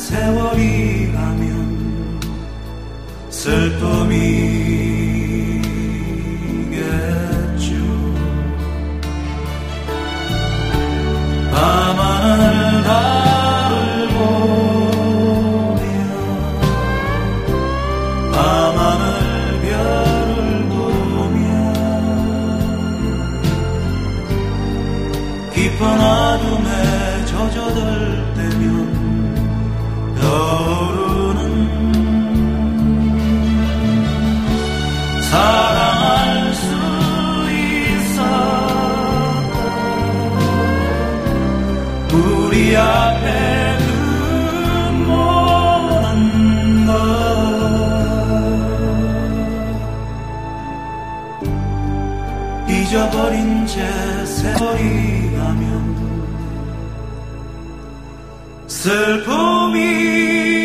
세월이 가면 슬픔이 잊어버린 채 세월이 가면 슬픔이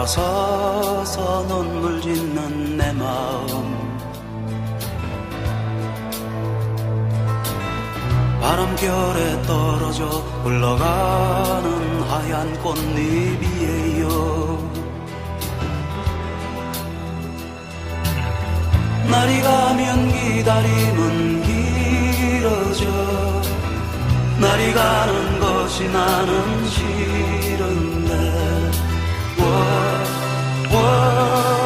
돌아서서 눈물 짓는 내 마음. 바람결에 떨어져 흘러가는 하얀 꽃잎이에요. 날이 가면 기다림은 길어져. 날이 가는 것이 나는 싫 love.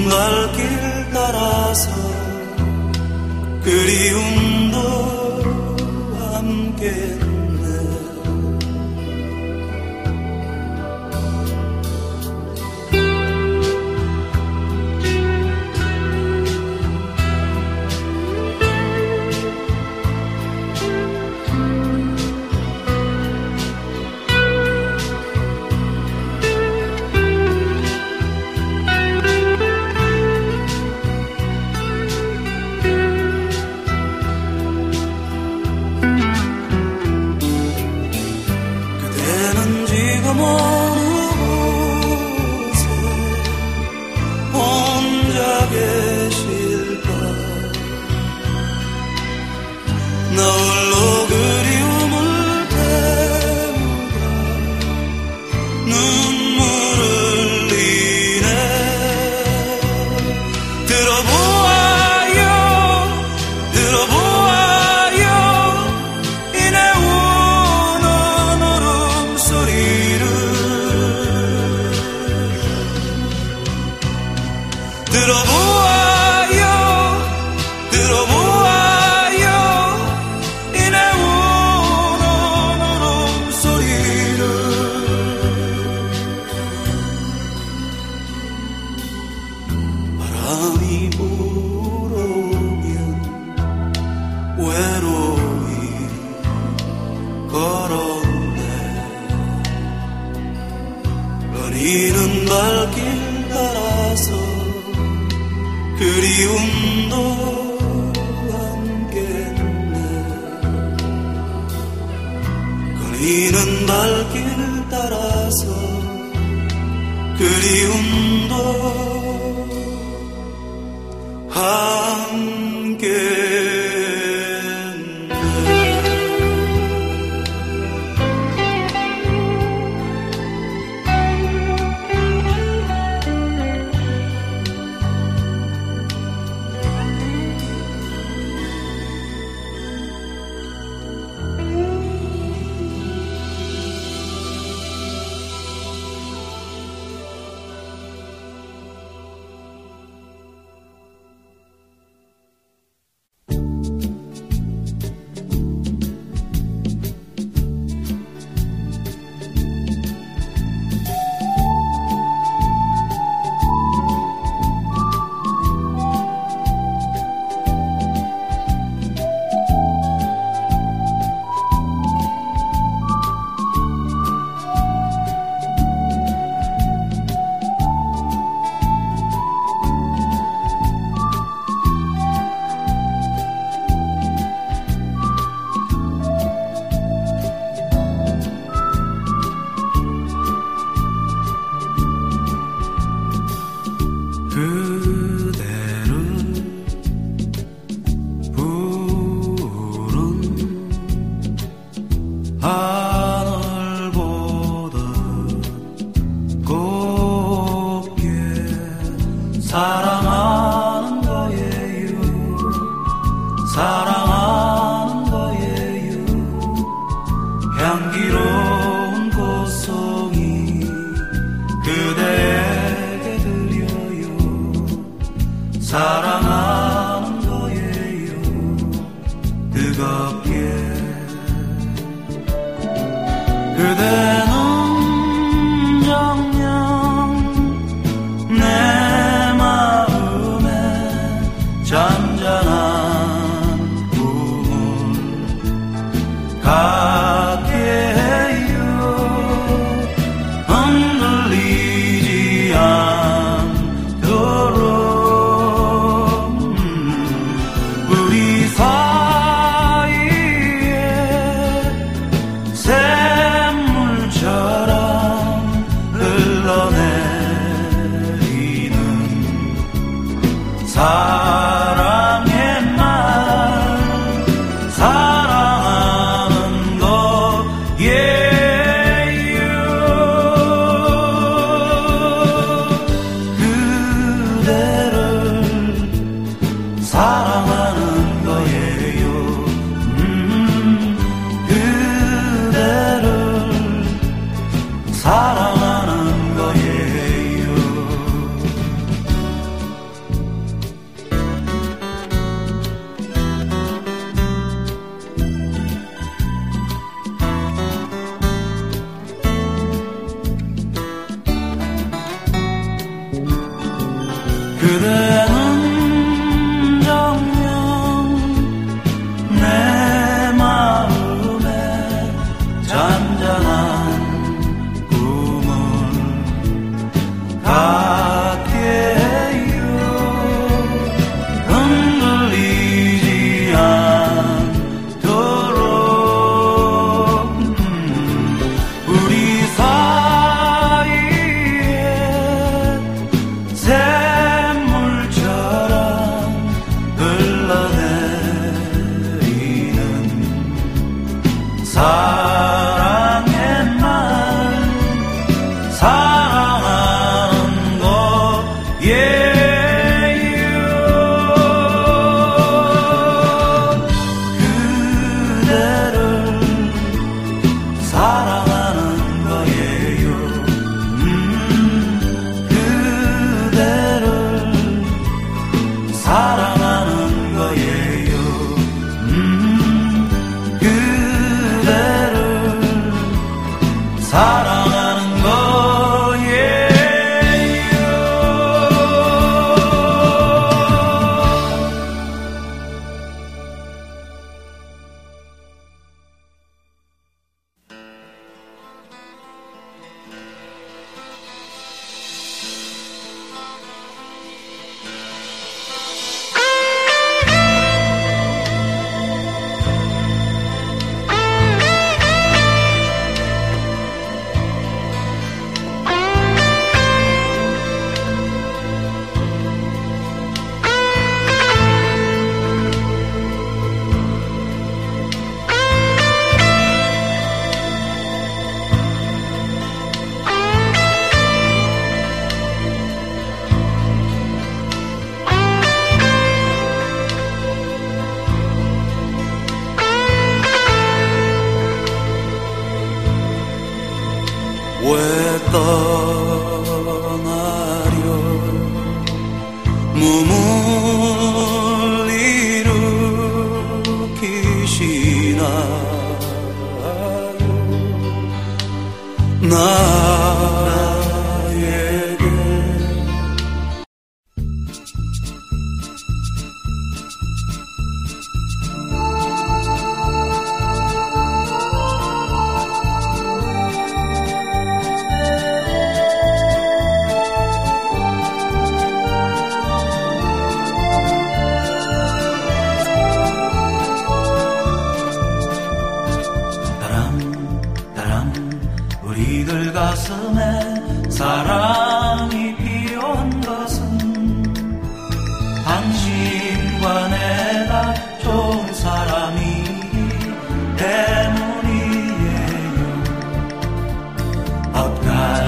둥갈 길 따라서 그리움도 함께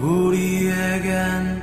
서글퍼하지는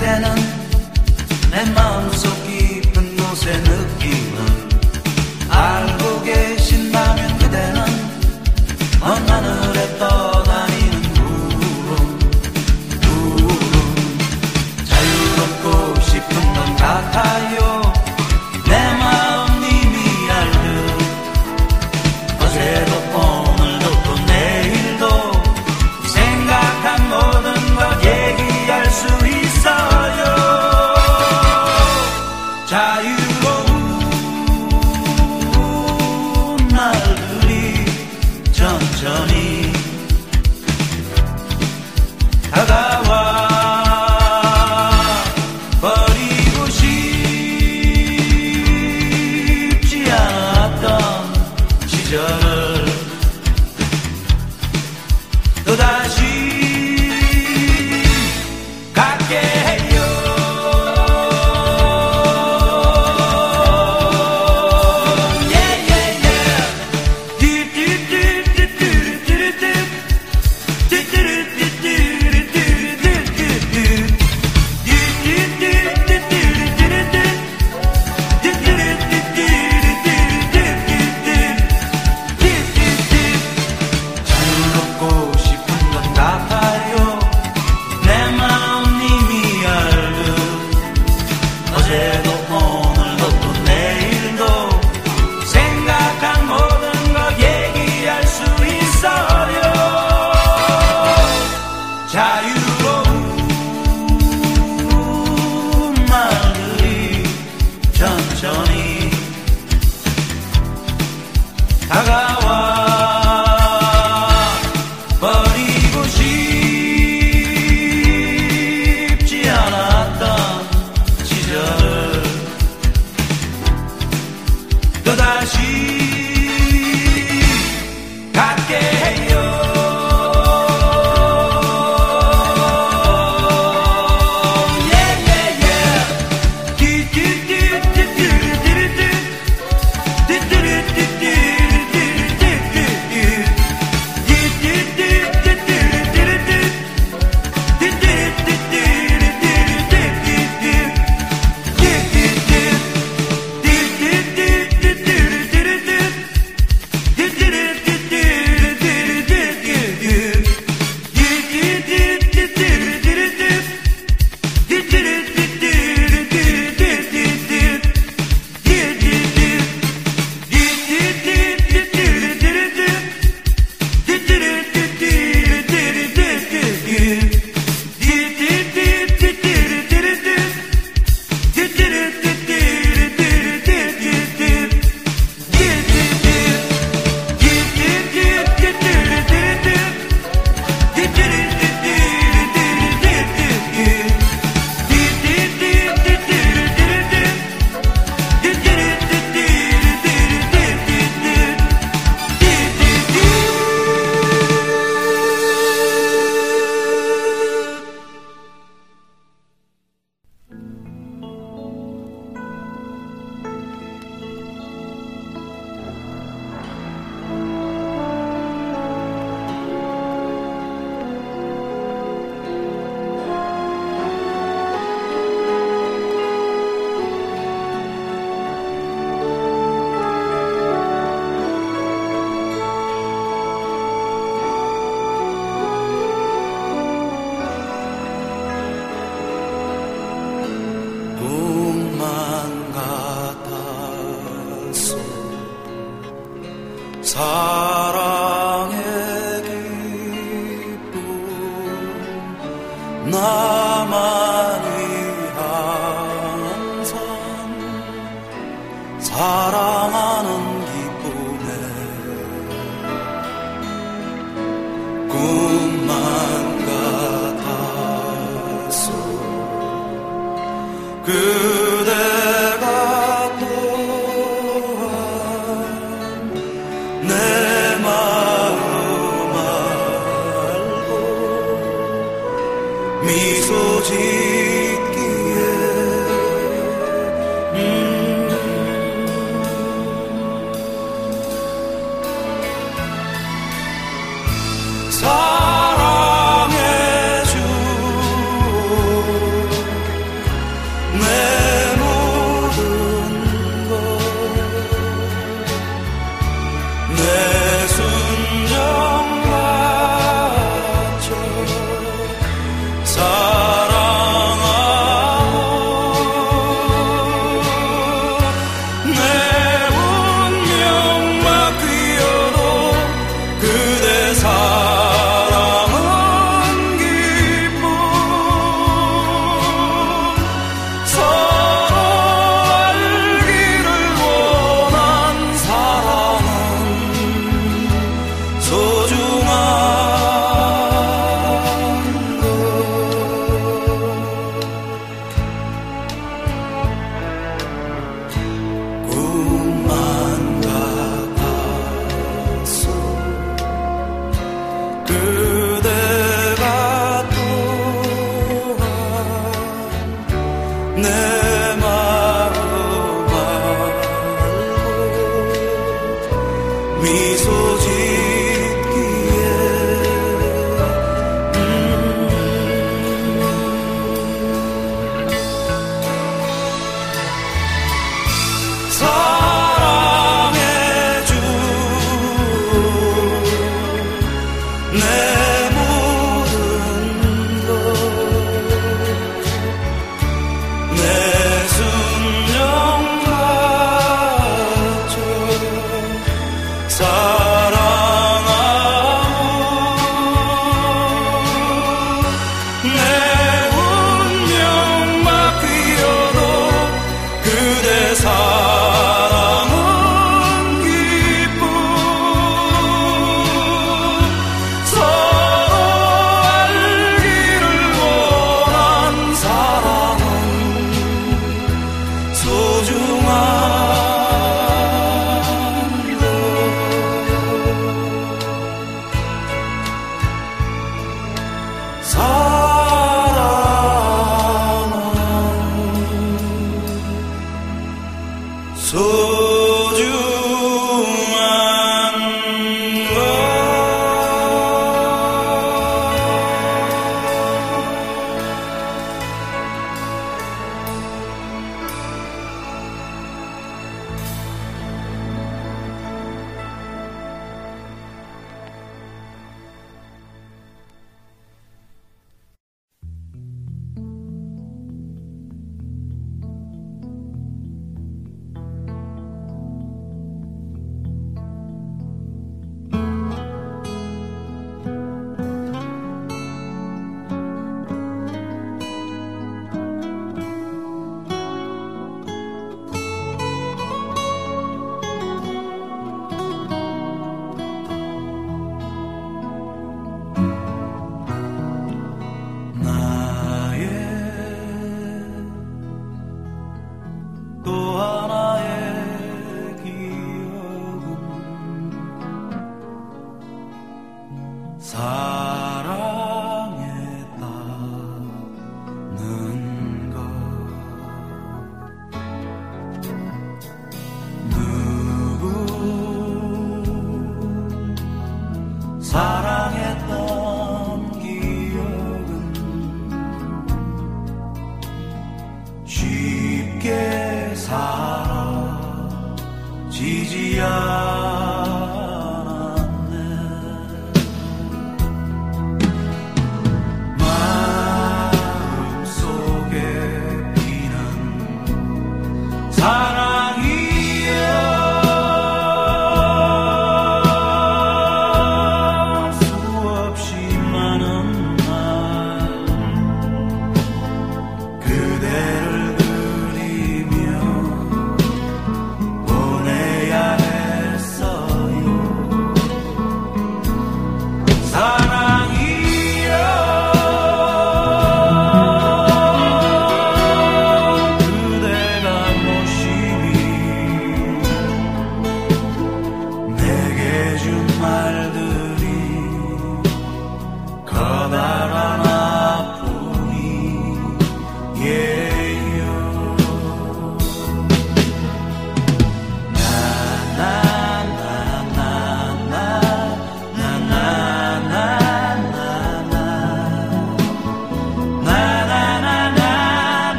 되는 내 마음속 깊은 곳에 느낌은 알고